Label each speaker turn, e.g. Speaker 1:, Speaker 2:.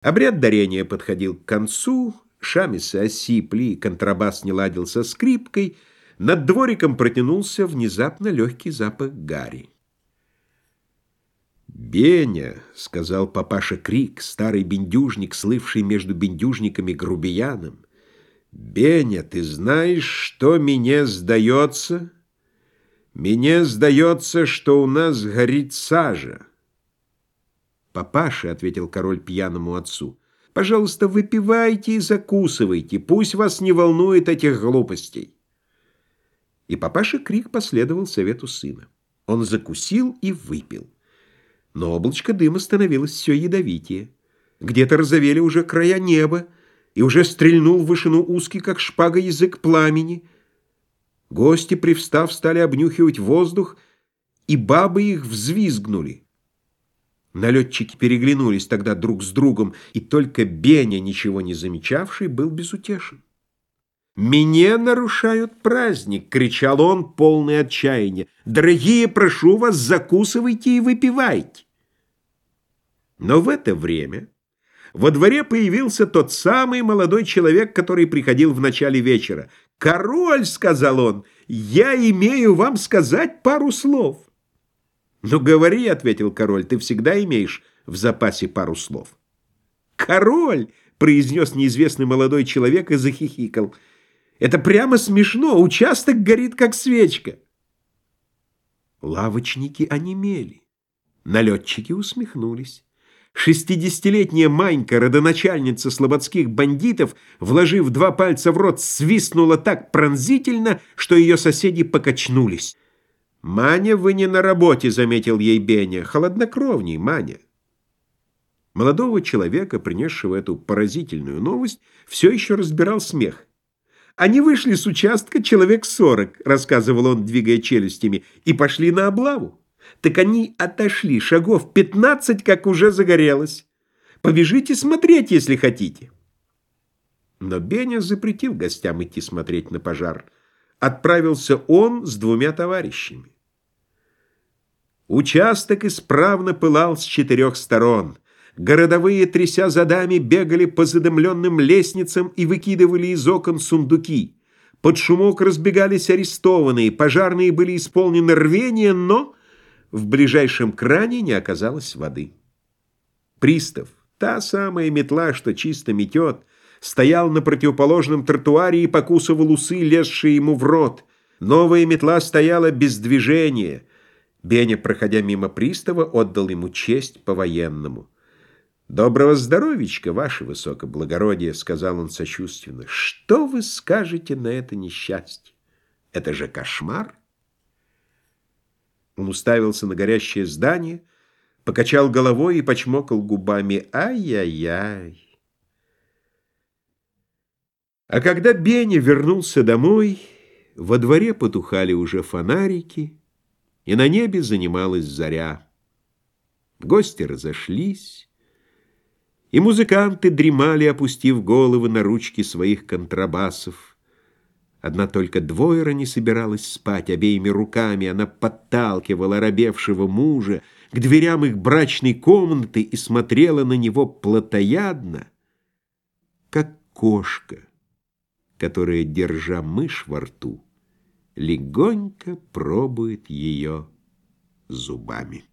Speaker 1: Обряд дарения подходил к концу, шамисы осипли, контрабас не ладил со скрипкой, над двориком протянулся внезапно легкий запах гари. «Беня», — сказал папаша Крик, старый бендюжник, слывший между бендюжниками грубияном, «Беня, ты знаешь, что мне сдается? Мне сдается, что у нас горит сажа». «Папаша», — ответил король пьяному отцу, — «пожалуйста, выпивайте и закусывайте, пусть вас не волнует этих глупостей». И папаша Крик последовал совету сына. Он закусил и выпил. Но облачко дыма становилось все ядовитее. Где-то разовели уже края неба, и уже стрельнул в вышину узкий, как шпага, язык пламени. Гости, привстав, стали обнюхивать воздух, и бабы их взвизгнули. Налетчики переглянулись тогда друг с другом, и только Беня, ничего не замечавший, был безутешен. «Мне нарушают праздник!» — кричал он, полный отчаяния. «Дорогие, прошу вас, закусывайте и выпивайте!» Но в это время во дворе появился тот самый молодой человек, который приходил в начале вечера. «Король!» — сказал он. «Я имею вам сказать пару слов!» «Ну, говори», — ответил король, — «ты всегда имеешь в запасе пару слов». «Король!» — произнес неизвестный молодой человек и захихикал. «Это прямо смешно, участок горит, как свечка». Лавочники онемели, налетчики усмехнулись. Шестидесятилетняя Манька, родоначальница слободских бандитов, вложив два пальца в рот, свистнула так пронзительно, что ее соседи покачнулись. «Маня, вы не на работе», — заметил ей Беня. «Холоднокровней, Маня». Молодого человека, принесшего эту поразительную новость, все еще разбирал смех. «Они вышли с участка человек сорок», — рассказывал он, двигая челюстями, — «и пошли на облаву. Так они отошли шагов пятнадцать, как уже загорелось. Побежите смотреть, если хотите». Но Беня запретил гостям идти смотреть на пожар — отправился он с двумя товарищами. Участок исправно пылал с четырех сторон. Городовые, тряся задами, бегали по задымленным лестницам и выкидывали из окон сундуки. Под шумок разбегались арестованные, пожарные были исполнены рвения, но в ближайшем кране не оказалось воды. Пристав, та самая метла, что чисто метет, стоял на противоположном тротуаре и покусывал усы, лезшие ему в рот. Новая метла стояла без движения. Беня, проходя мимо пристава, отдал ему честь по-военному. «Доброго здоровичка, ваше высокоблагородие», — сказал он сочувственно. «Что вы скажете на это несчастье? Это же кошмар!» Он уставился на горящее здание, покачал головой и почмокал губами. «Ай-яй-яй!» А когда Беня вернулся домой, во дворе потухали уже фонарики, и на небе занималась заря. Гости разошлись, и музыканты дремали, опустив головы на ручки своих контрабасов. Одна только двойра не собиралась спать, обеими руками она подталкивала робевшего мужа к дверям их брачной комнаты и смотрела на него плотоядно, как кошка которая, держа мышь во рту, легонько пробует ее зубами.